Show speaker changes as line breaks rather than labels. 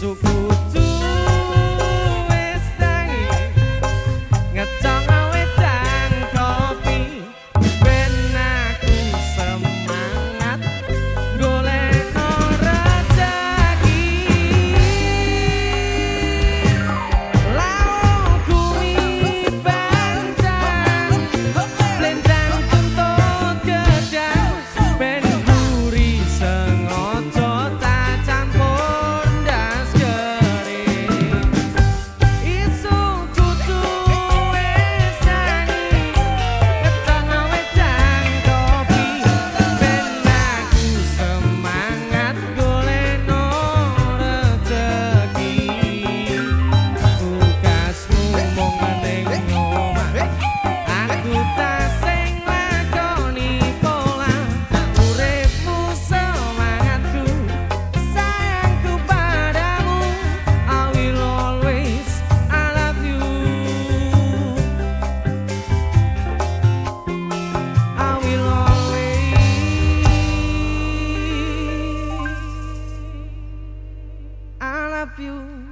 祝福。perfume